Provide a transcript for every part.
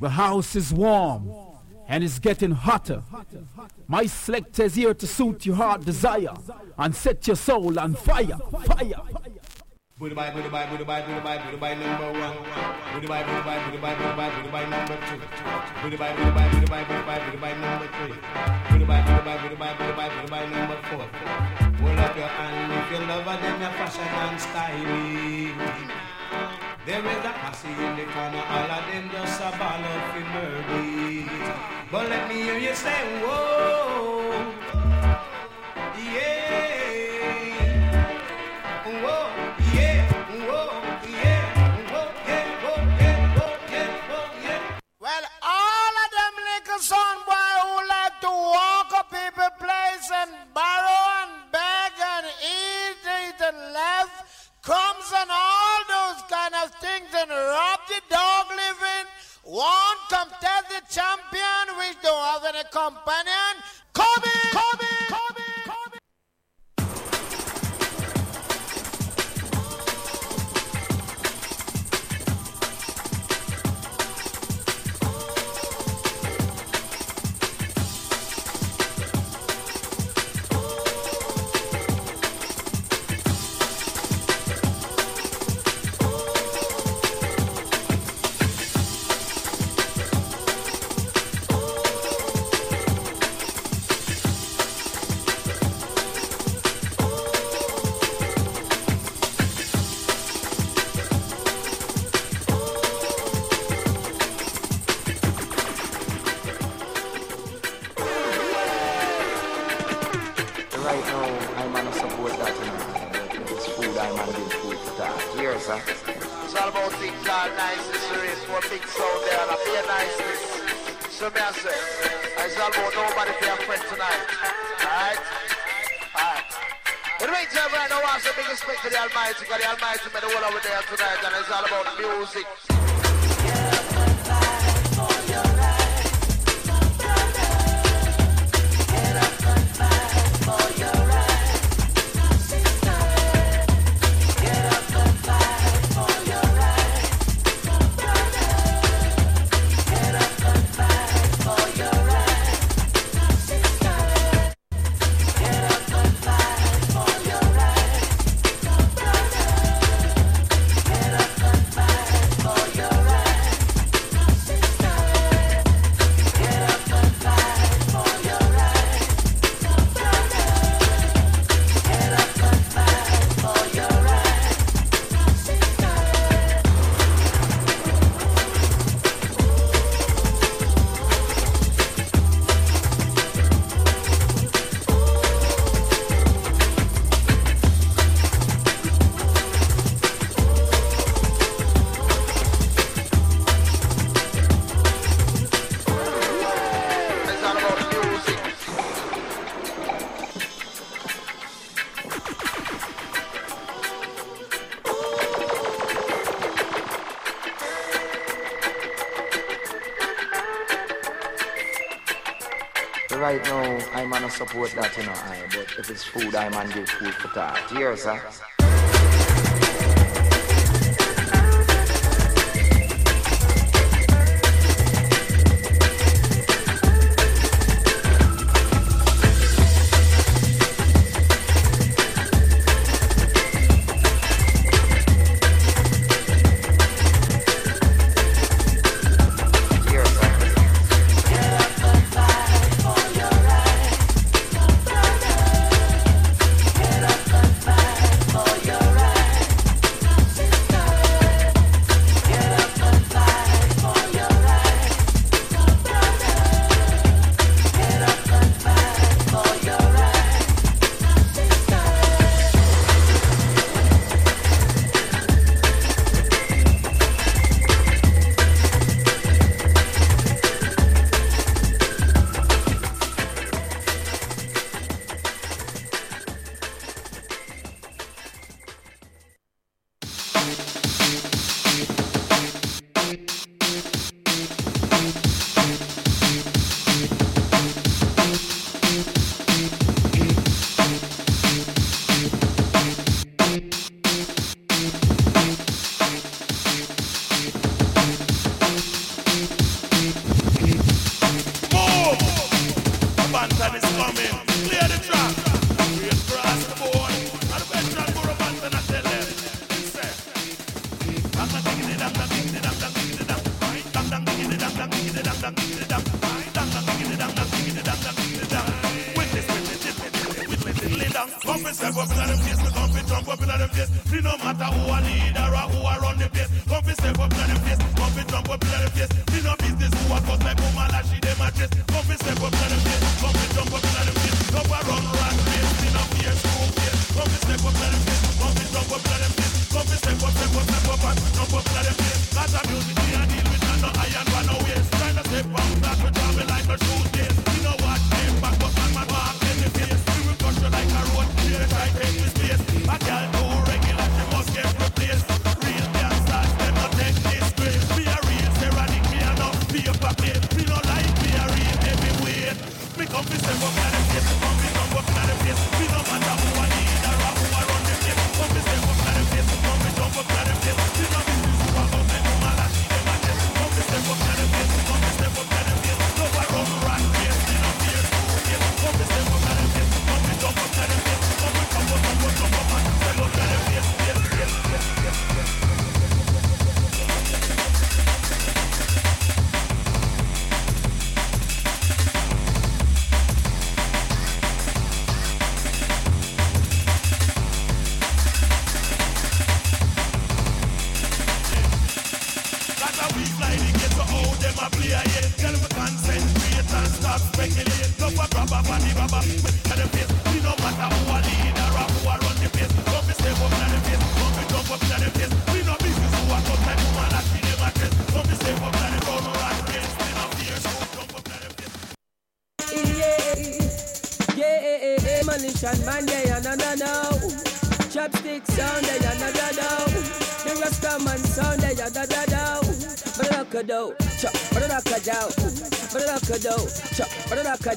The house is warm and it's getting hotter. My selector is here to suit your heart desire and set your soul on fire, fire. Number one. Number two. Number three. Number four. Hold up your hand if you love her, then fashion and styling. There is a posse in the corner, all of them just a ball of murder. But let me hear you say, whoa, yeah. Whoa, yeah, whoa, yeah, whoa, yeah, whoa, yeah, whoa, yeah. Well, all of them little son boy who like to walk up people place and borrow and crumbs and all those kind of things and rob the dog living. One come tell the champion which don't have any companion. Come support that, you know, I, but if it's food, I'm on the food for that. Here, sir. Up inna the place. Me no matter who a leader or who a run the place. Come fi step up inna the place, come fi jump up inna the place. Me no business who a fuss like woman like she dem a dress. Come fi step up inna the place, come fi jump up inna the place. Come a run rat race, me no fear school face. Come fi step up inna the place, come fi jump up inna the place. Come fi step up, step up, step up and jump up inna the place. Cause a music me a deal with, and no iron waste. Trying to step out, that we travel like no shoes days. Me no A girl too regular, she must get replaced. Real. Me come step up inna the place, come fi jump up inna the place. Me no matter who a leader or who a run the place. Come step up inna the place, come fi jump up inna the place. Me no business who a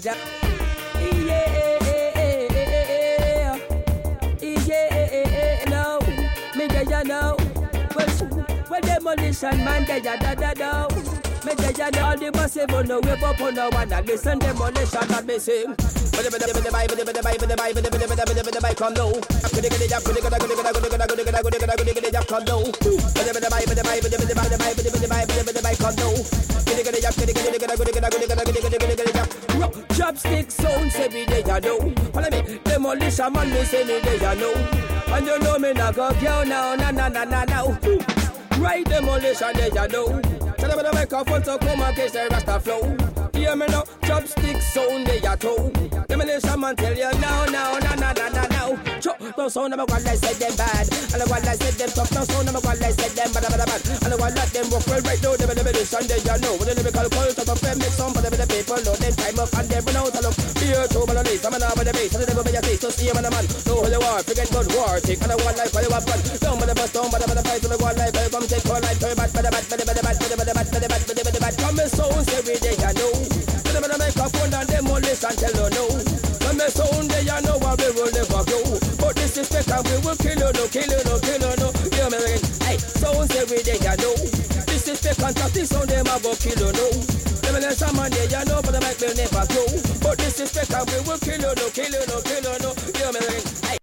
down. Yeah, yeah, no, me they ya know. When demolition man they ya da da da. Me they ya know all the massive on the wave up on the one and listen demolition that me sing. Come low. Come low. Chopstick sounds every day ya know. Follow me, demolition man me say me day ya know. And you know me not go girl now, na na na na now. Right demolition day ya know. Tell them the microphone to come and catch the rasta flow. Hear me now, chopstick sound they a toe. Demolition man tell you now, now, now, now, now, now, now. Chop, no sound of a one like said them bad. And the one like said them tough, no sound of a one like said them bad, bad, bad. And the one let them work well right now, the demolition they you know. With the lyrical cult of a friend, make some for the the people, know them time up and them run out of luck. Fear to man on this, I'm an over the base, and the devil be a face to see him and a man. No holy war, forget good war, take on a one life for you have fun. With the bus, down with the fight to the one life, come take one life, turn bad, bad, bad, bad, bad, bad, bad, bad, bad, bad, bad, bad, bad, bad, come me sounds every day, I know. Tell them the microphone and demolition tell you no. Come me sound they you know we will never go. But this is fake and we will kill you, no, kill you, no, kill you, no. Hear me again, hey, sounds every day, I know. This is fake and this sound them a go kill you, no. Demolition man, yeah, you know, but the mic will never go. But this is fake and we will kill you, no, kill you, no, kill you, no. Hear me hey. Hey,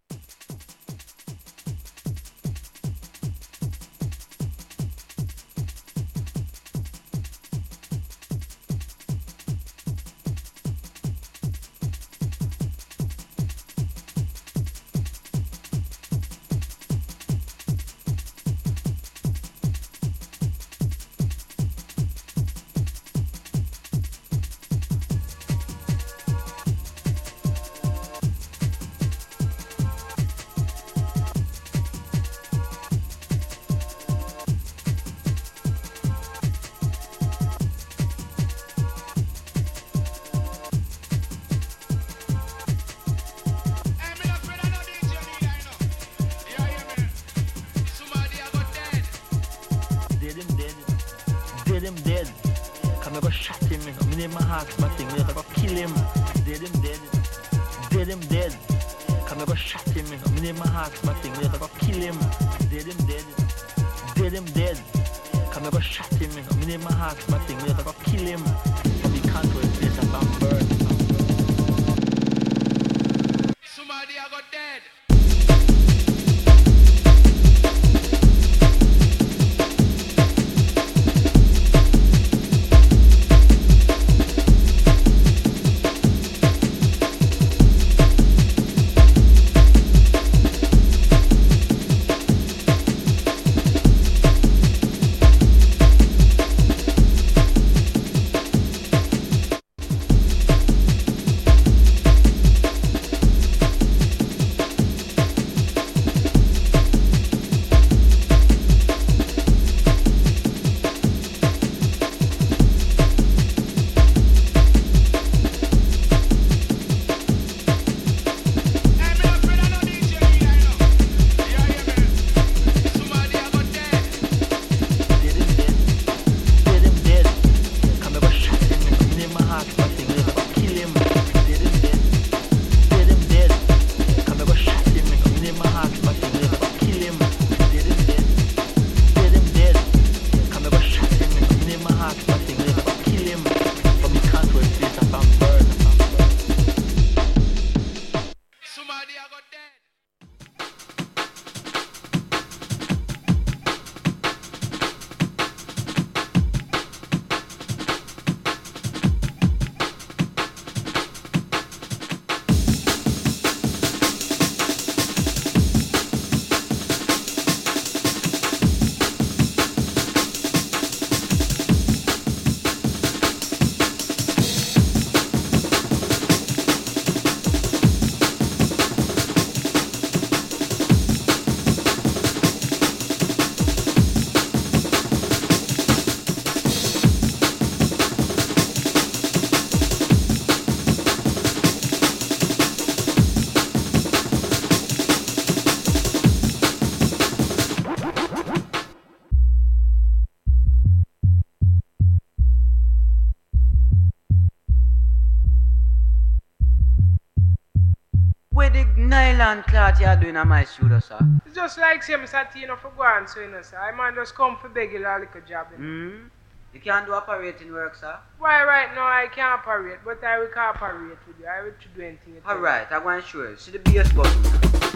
You on my studio, sir? It's just like same Satino for go on, so you know, sir. I man just come for beg you a little job. You, know. Hmm? You can't do operating work, sir? Why right now I can't operate, but I will cooperate with you. I will to do anything you tell me. Alright, I want going to show you. See the bass button.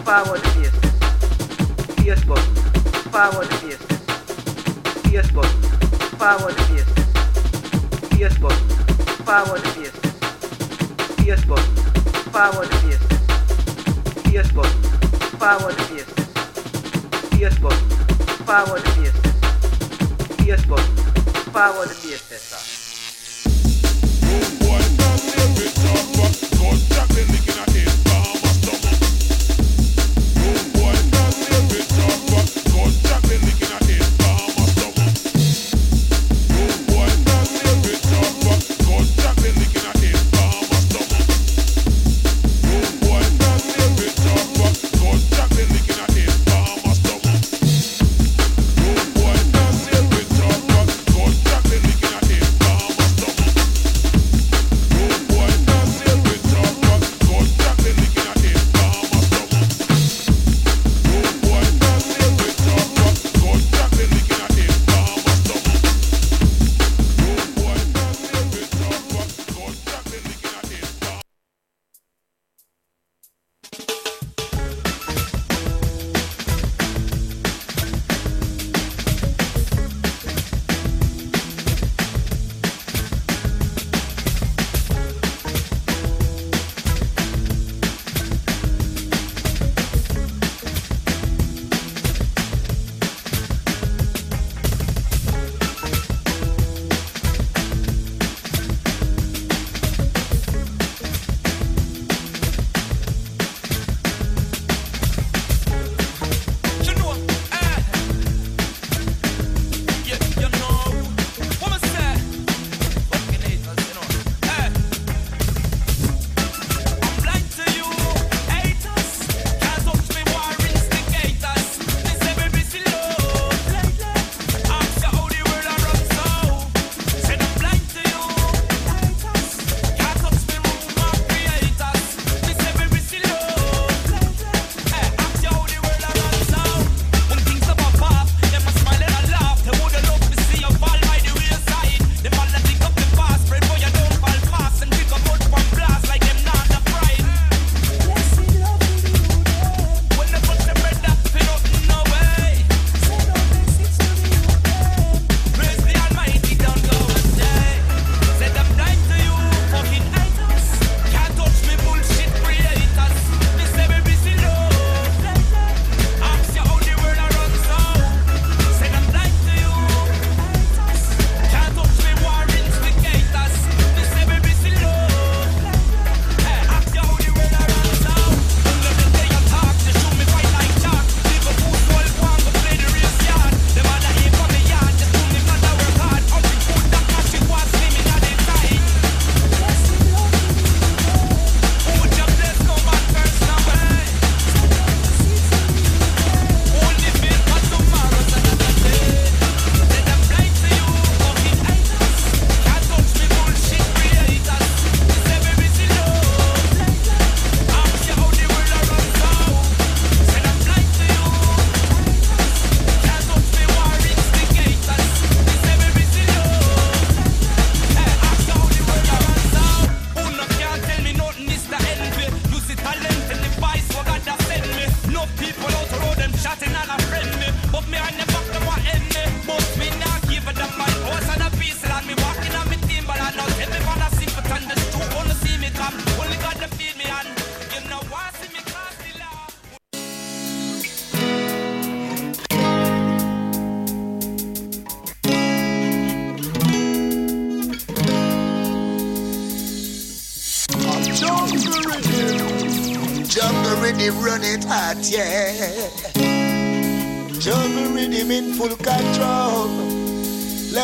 Forward the bass. Bass button. Forward the bass. Bass button. Forward the bass. Bass button. Forward the bass. Bass button. Forward the bass. Button. Forward the bass. Bass button. Forward the bass. Bass button. Forward the bass, sir. Jungle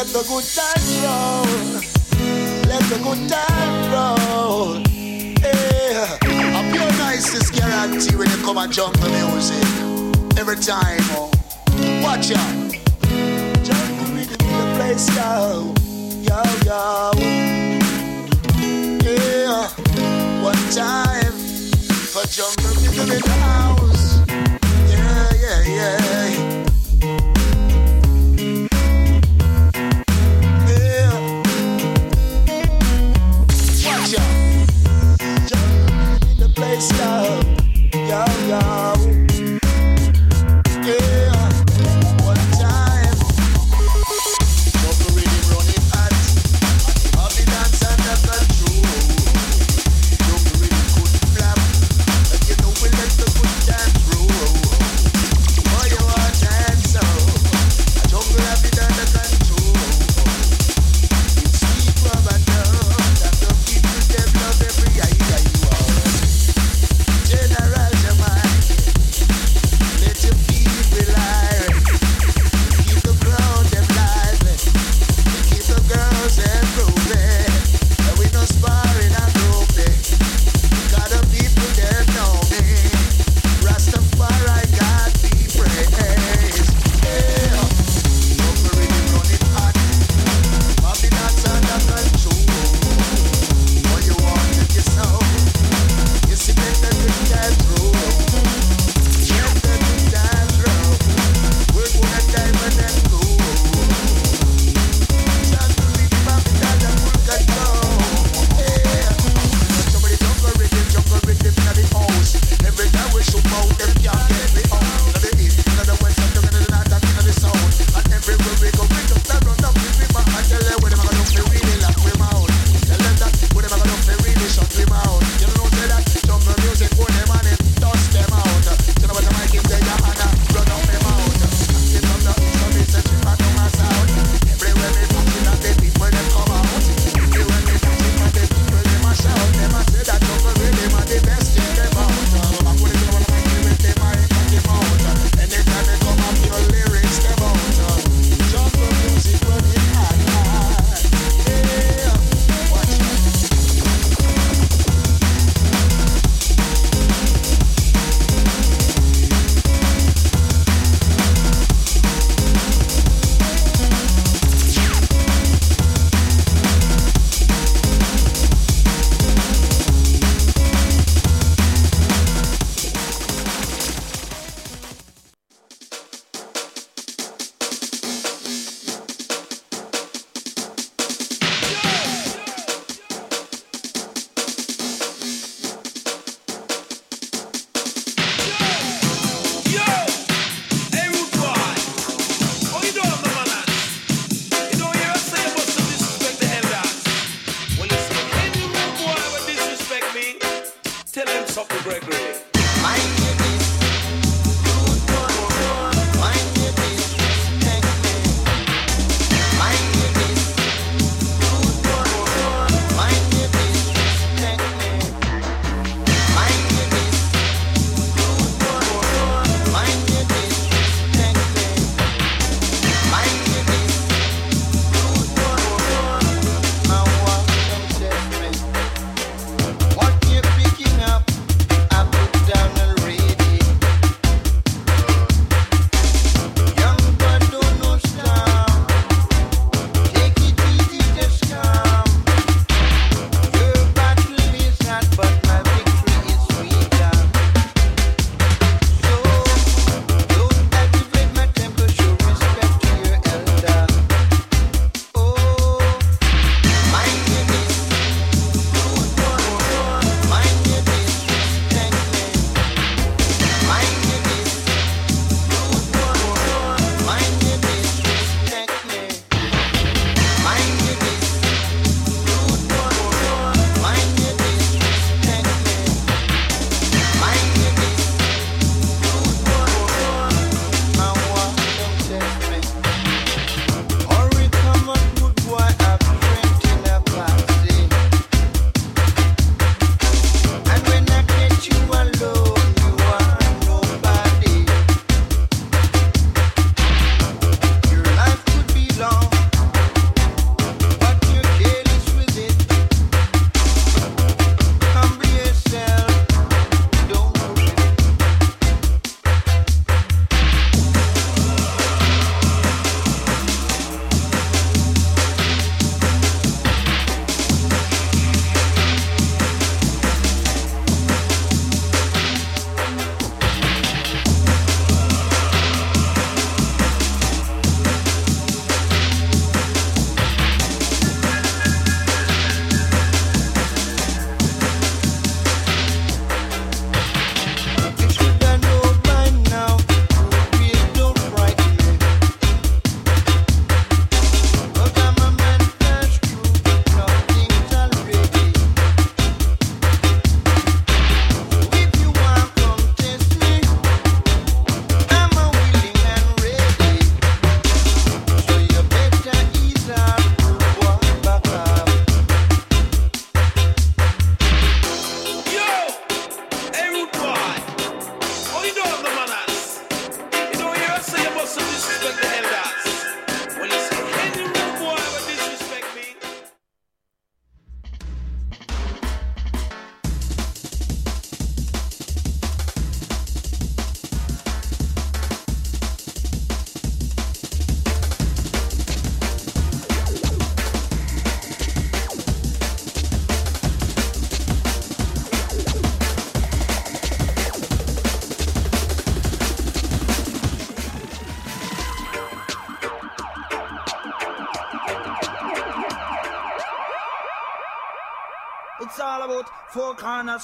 Let the good times roll. Let the good times roll. Yeah. A pure niceness guarantee when you come and jungle music. Every time, oh. Watch out. Jungle rhythm in the place, yo. Yo, yo. Yeah. One time for in the house. all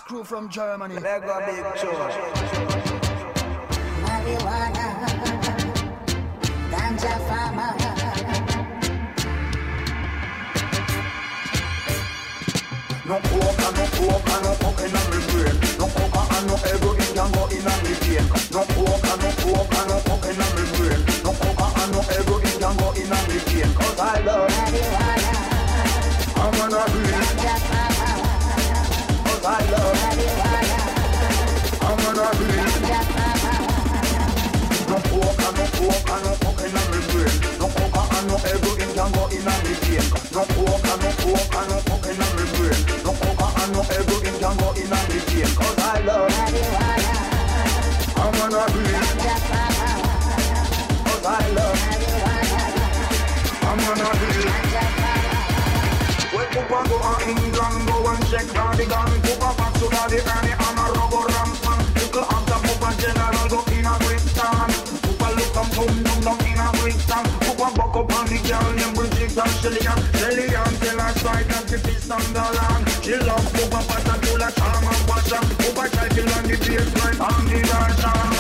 Crew from Germany. And no coke and in my brain. No coke and no can go in my vein. Cause I love marijuana. I'm gonna breathe. Cause I love I'm gonna. When Papa go to England, go and check the gun. Papa back to the Ernie and a rubber ramp. Little after Papa General go in a Brixton. Papa look come down down in a Brixton. Papa buck up on the girl named Bridget and Shellyan. Shellyan tell her strike and she fist on the land. She love Papa Pata to la charm and passion. Papa try to land the baseline on the dance.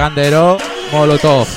Gandero Molotov.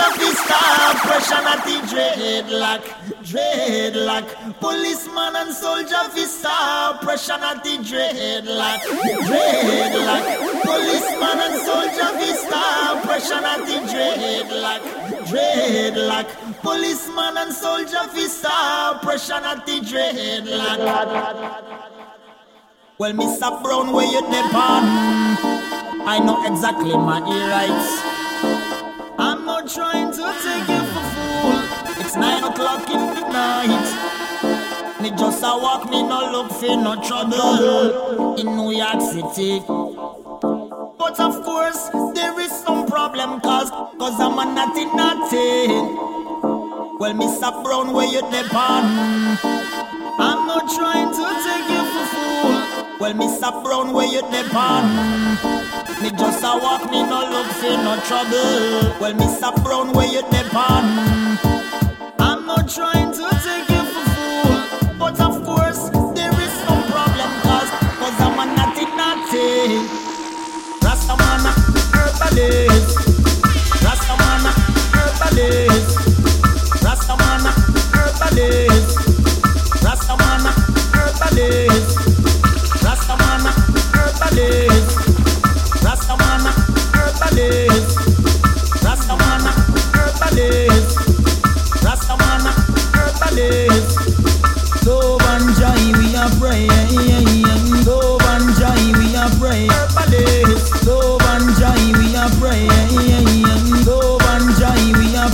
Soldier fi stop pressure at the dreadlock, dreadlock. Policeman and soldier fi stop pressure at the dreadlock, dreadlock. Policeman and soldier fi stop pressure at the dreadlock, dreadlock. Policeman and soldier fi stop pressure at the dreadlock. Well, Mr. Brown, where you depend? I know exactly my rights. Not trying to take you for fool. It's nine o'clock in the night. Me just a walk, me no look for no trouble in New York City. But of course, there is some problem cause, cause I'm a naughty naughty. Well, Mr. Brown, where you depend? I'm not trying to take you for fool. Well, Mr. Brown, where you depend? Me just a walk, me no look for no trouble. Well, Mr. Brown, where you depend? I'm not trying to take you for fool. But of course, there is some problem cause, cause I'm a naughty naughty. Rastamana, herbalist. Rastamana, herbalist. Rastamana, herbalist. Rastamana, herbalist. Herbalist. Herbalist. Love and joy we are praying. Love and joy we are and joy we are and joy we are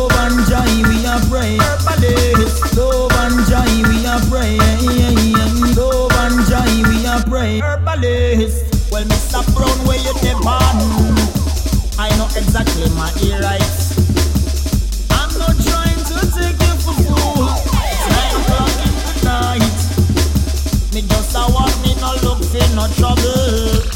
and joy we are and joy we are. Are praying. Herbalist. Well, Mr. Brown, where you depend? I know exactly my ear rights. I'm not trying to take you for fool. It's nine o'clock in the night. Me just a walk, me no look for no trouble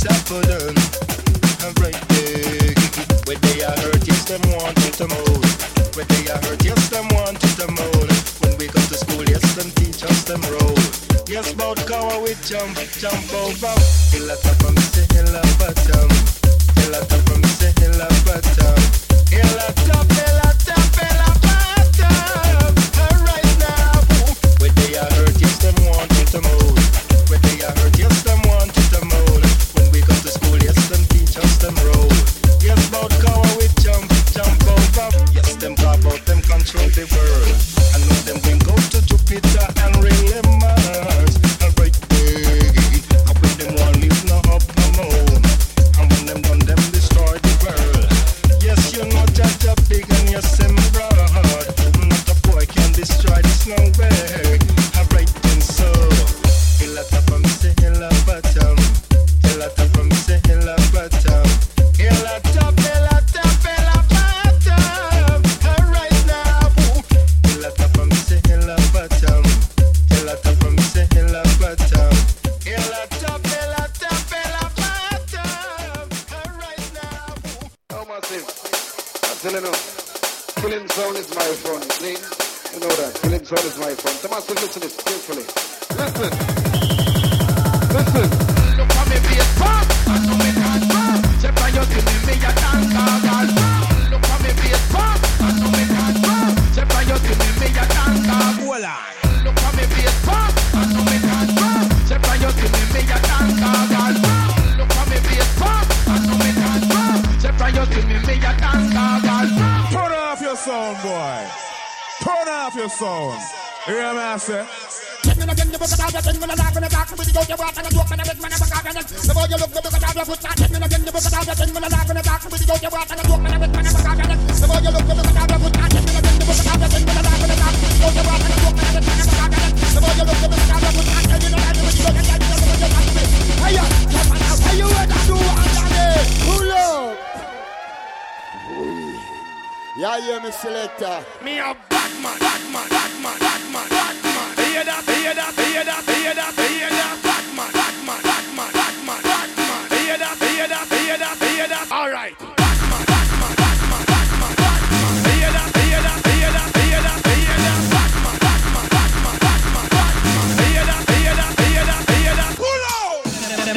suffer and break they are yes, them want to they are yes, want to. When we come to school, yes, teach us them we jump, jump over. Kill a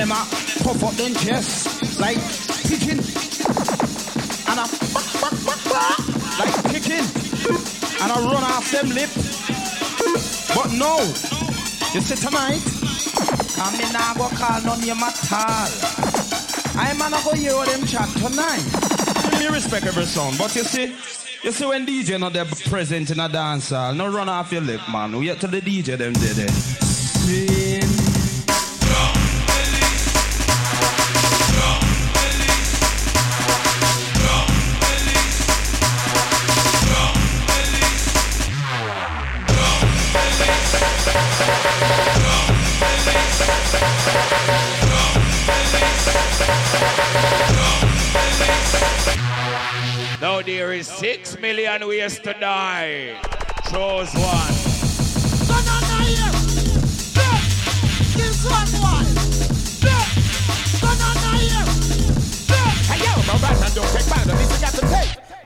them up, puff up them chest like pigeon. And I back, back, back, back, like kicking. And I run off them lip. But no, you see tonight, I'm in now go call none of at all. I'm not go hear them chat tonight. Give me respect every song, but you see, you see when DJ not there present in a dance hall, no run off your lip, man. We get to the DJ them did it. Eh? There is six million ways to die. Chose one.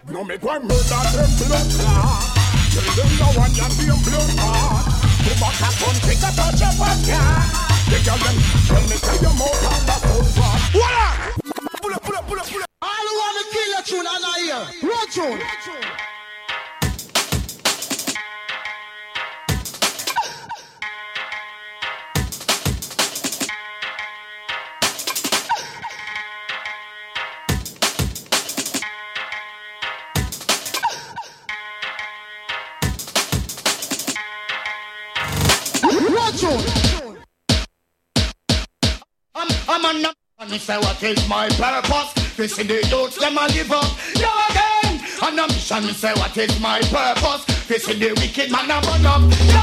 No make one murder them blood clot. Them no one blood clot. Take a touch of. They tell them, tell me tell your mouth the? tune. I'm, I'm a nut, and if I what is my purpose, this is the dudes, them a give up. Now I on a mission me say what is my purpose? This is the wicked man a run up. Yo.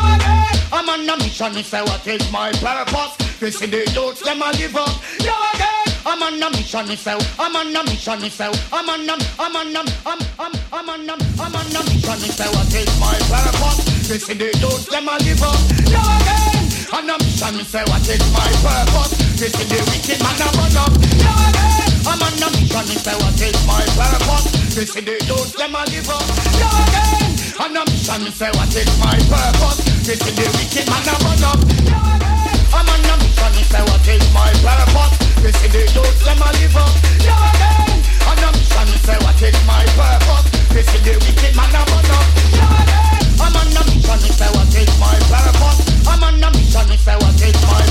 I'm on a mission me say what is my purpose? This is the youths them a live up. Yo again. I'm on a mission me say. I'm on a mission me say. I'm on a I'm on a I'm I'm I'm on a I'm on a mission me say what is my purpose? This is the youths them a live up. Yo again. I'm on a mission me say what is my purpose? This is the wicked man a run up. Yo again. I'm on a mission me say what is my purpose? This is the youths them a live up. Yo again. On a mission me say what is my purpose? This is the wicked man a run up. Yo again. I'm on a mission me say what is my purpose? This is the youths them a live up. Yo again. On a mission me say what is my purpose? This is the wicked man a run up. Yo again. I'm on a mission me say what is my purpose? I'm on a mission me say what is my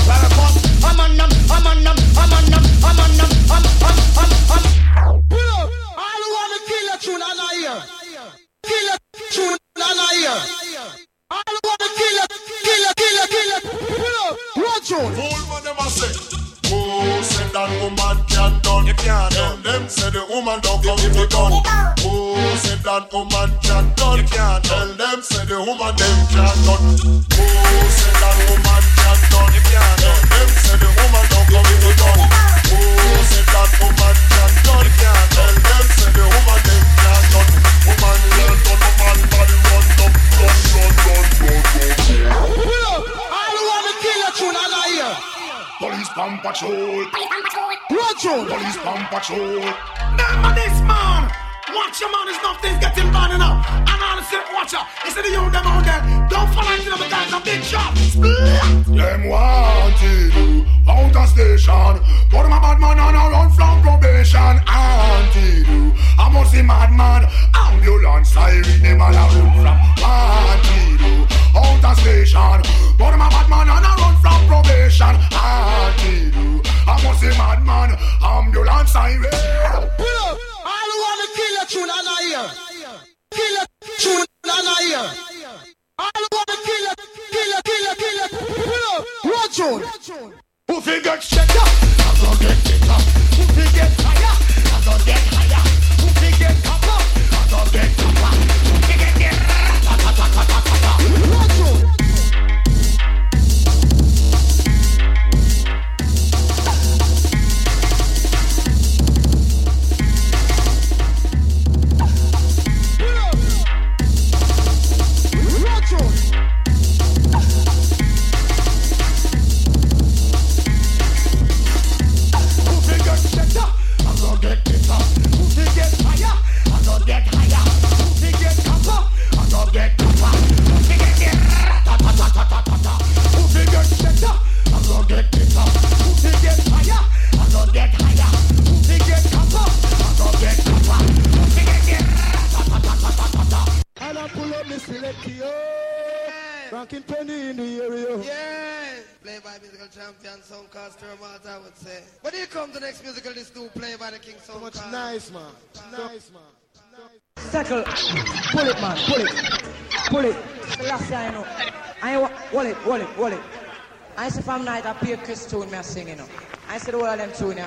I say from night I play Chris tune me a sing, you know. I said all of them tune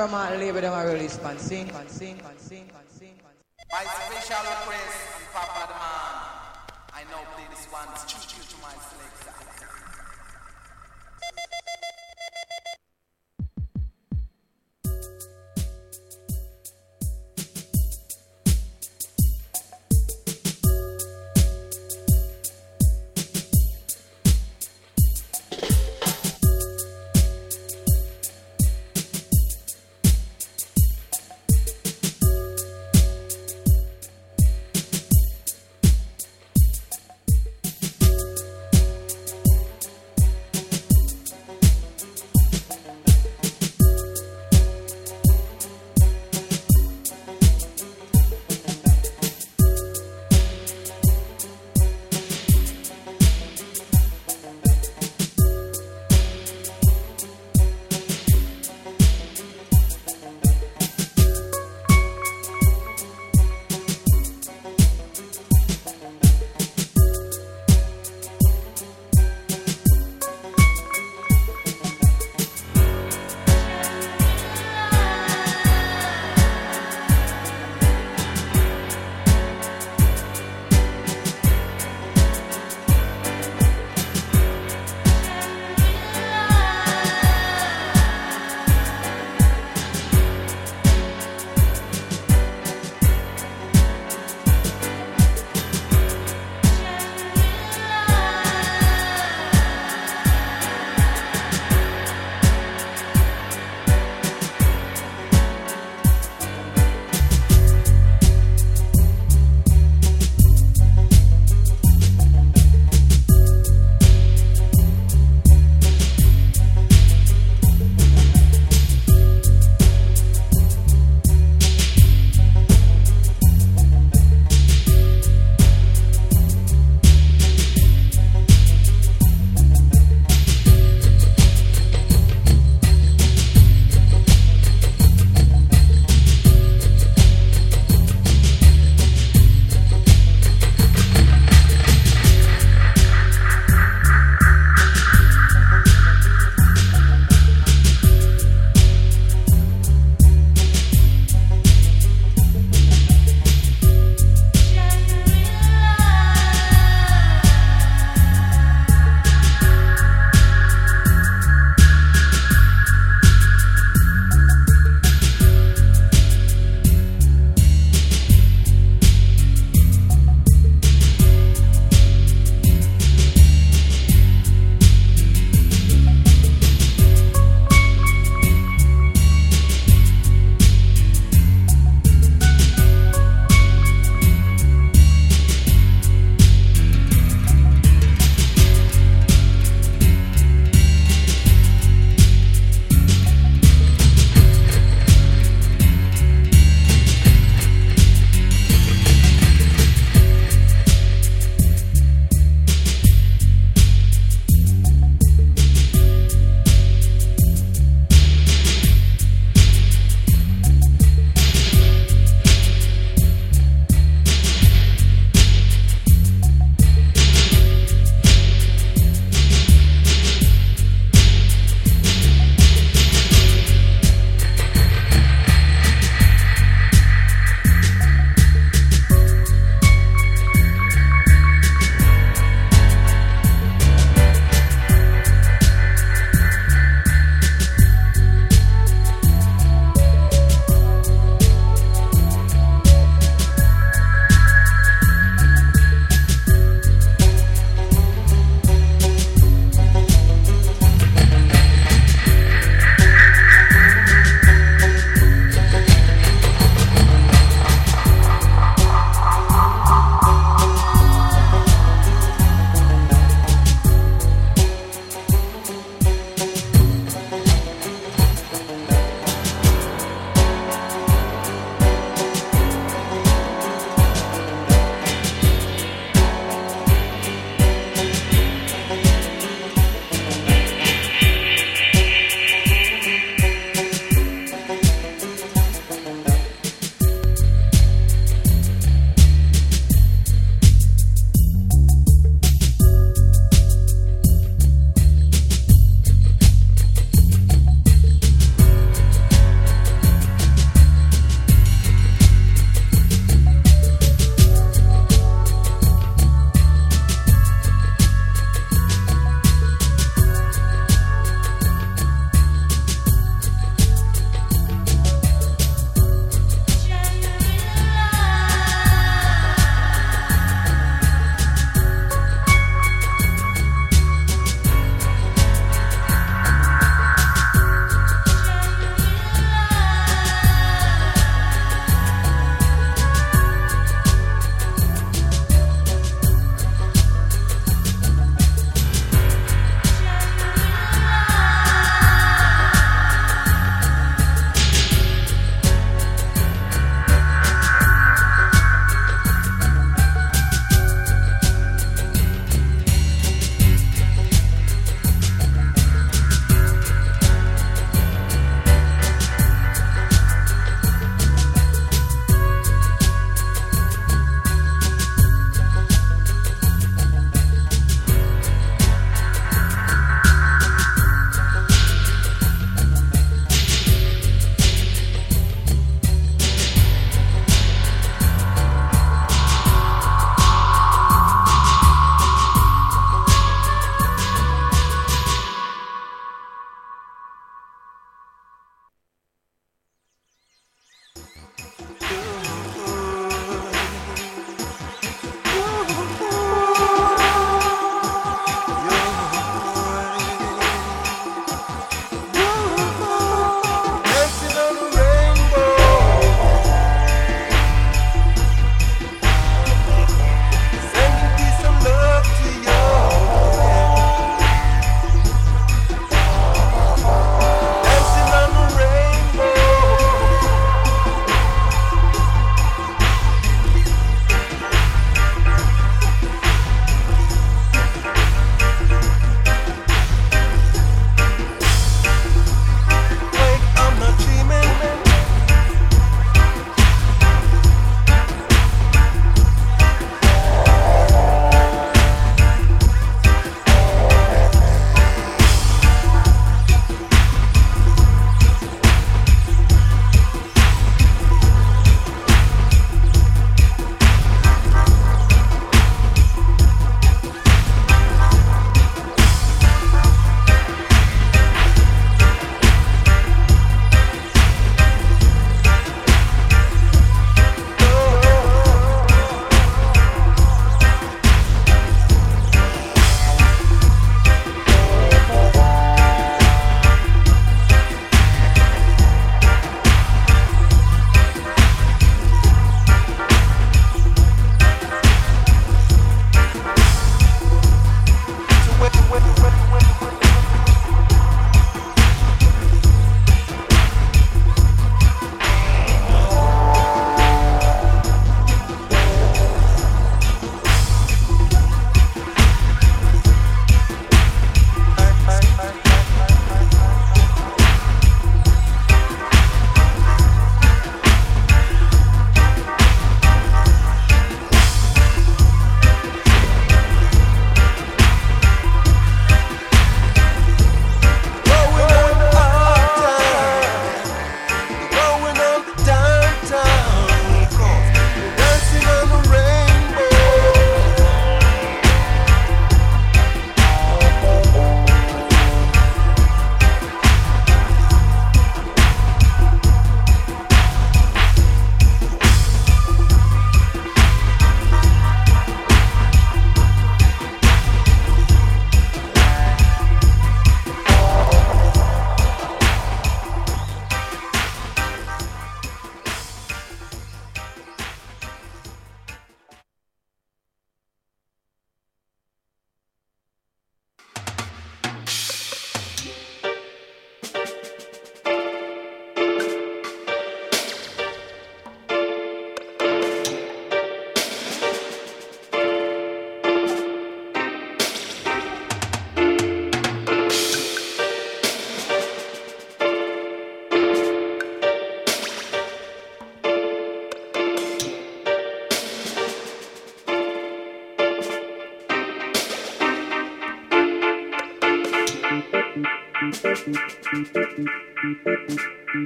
'em out, label them a release, man. Sing, man, sing, man, sing, man, sing, man. By special request Papa the man, I now play this one choo to my selector.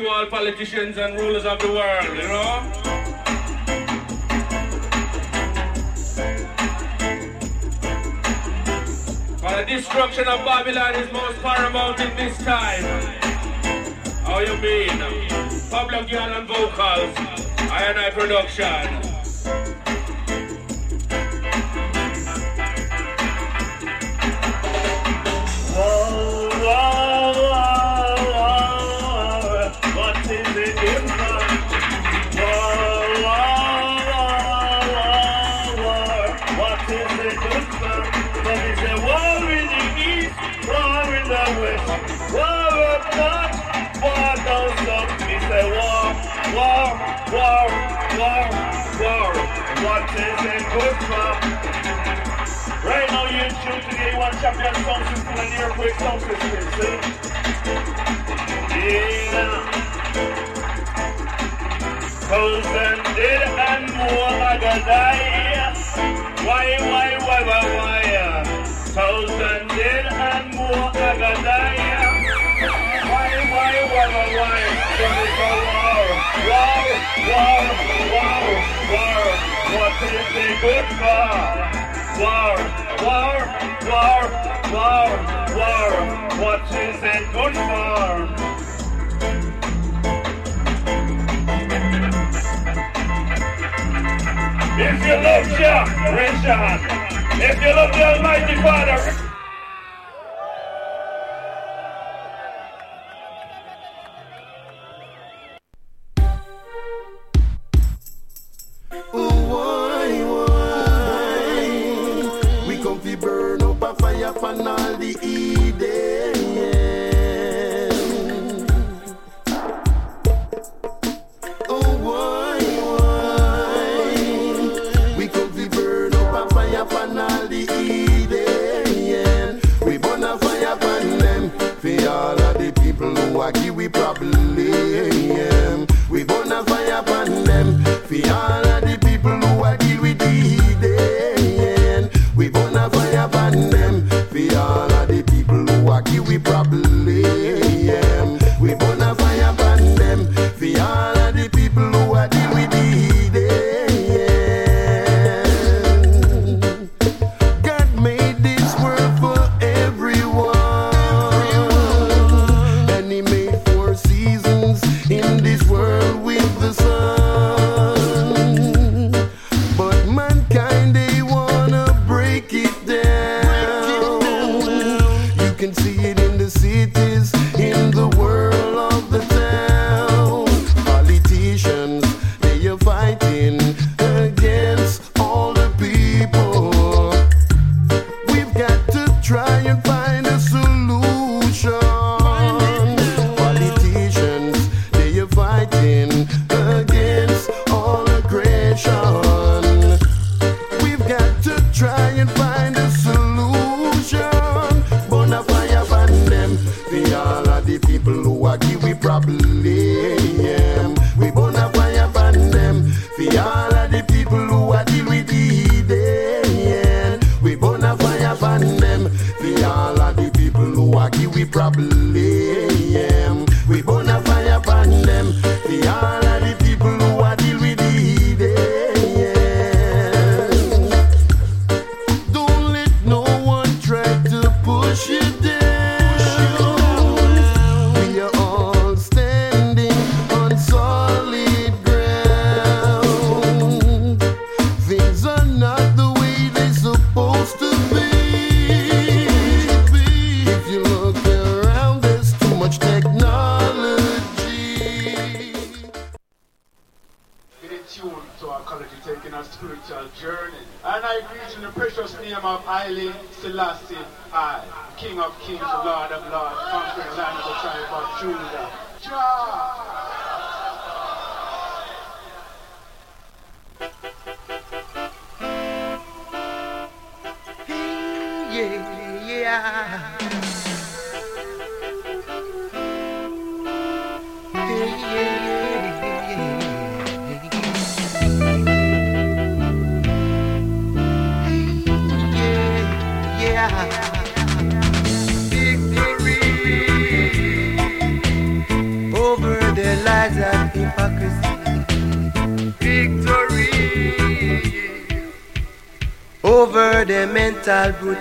to all politicians and rulers of the world, you know? But the destruction of Babylon is most paramount in this time. How you mean? Pablo Gian and vocals, I and I production. war, war, war. What is it good for? Right now you tune to the A1 Champion Sound System and the Earthquake Sound System, see? Yeah. Thousand dead and more like a die. Why, why, why, why, why? Thousand dead and more like a. Why, why, why, why, why? Don't be Wow, wow, wow, wow, what do good for? What is it good for? If you love Jah, Richard. If you love the Almighty Father, yeah.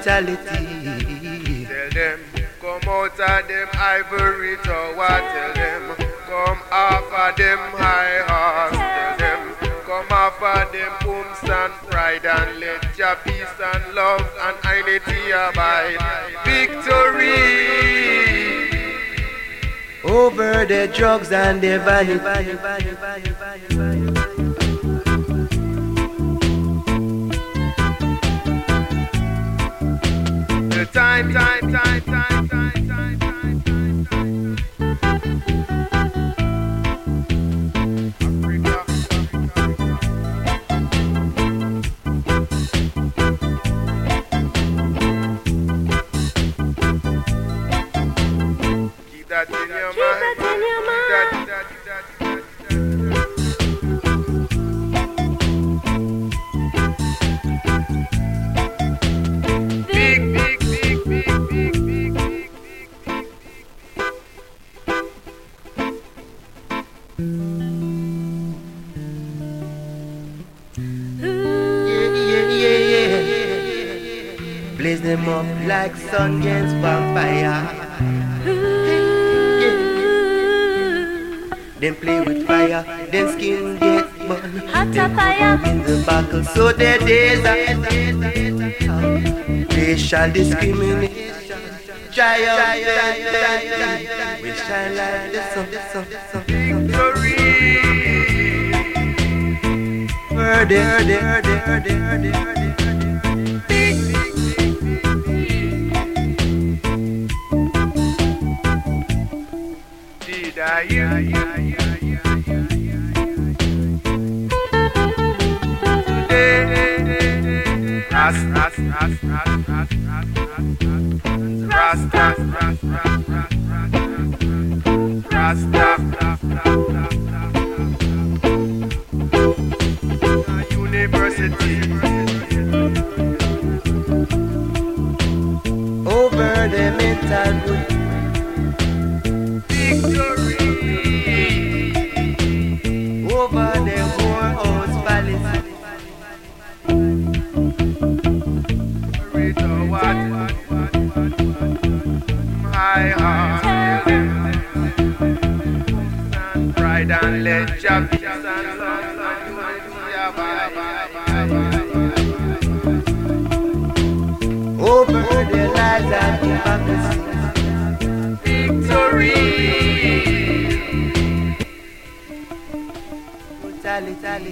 Mental brutality. Tell them, come out of them ivory tower. Tell them, come off of them high horse. Tell them, come off of them booms and pride and let your peace and love and unity abide. Victory. Over the drugs and the vanity. Time, time, time, time, sun gets vampire. Then play with fire, then skin get burned. Hot fire in the battle. so their days are end. They shall discriminate. Triumph, we shall like the sun, sun, sun. Victory. Heard it, heard it, heard.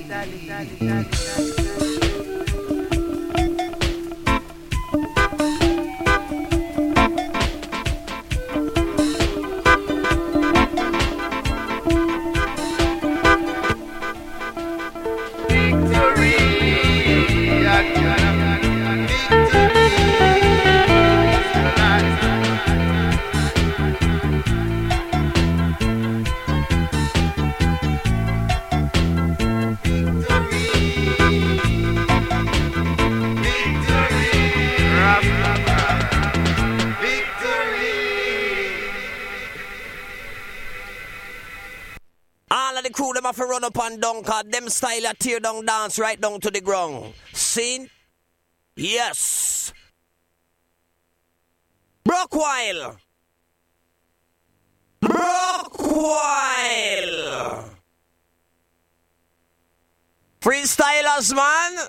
dale, dale, dale, dale. Style a tear down dance right down to the ground. Seen? Yes. Brockwile. Brockwile. Freestylers, man.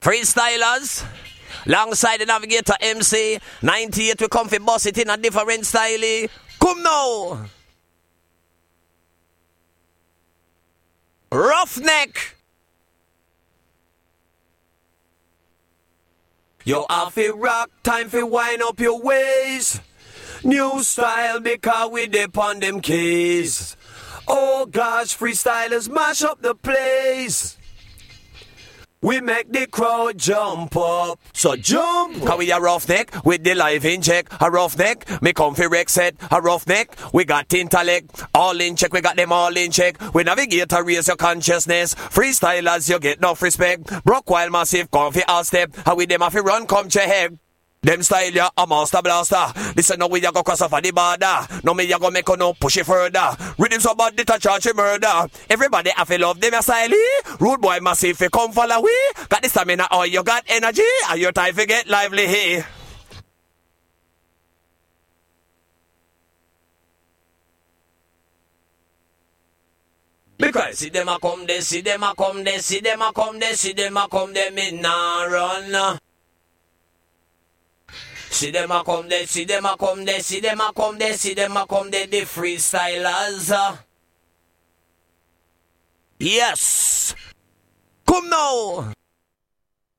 Freestylers. Alongside the Navigator MC. 98 we come for boss it in a different style. Come now. Roughneck. Yo, I feel rock, time for wind up your ways. New style because we dip on them keys. Oh gosh, freestylers mash up the place. We make the crowd jump up. So jump! Cause we a roughneck with the live in check. A roughneck, me comfy rec set. A roughneck, we got intellect. All in check, we got them all in check. We navigate to raise your consciousness. Freestylers, you get enough respect. Brock while massive, comfy all step. How we them have to run, come head. Them style ya a master blaster. Listen now we ya go cross off of the border. No me ya go make no push it further. Rhythm so bad it a charge murder. Everybody have to love them your style. Rude boy massive fi come follow we. Got the stamina or you got energy. Are your time fi get lively here. Because see them a come, they see them a come, they see them a come, they see them a come, they me nah run. See them a come, they see them a come, they see them a come, they see them a come, they the freestylers. Yes. Come now.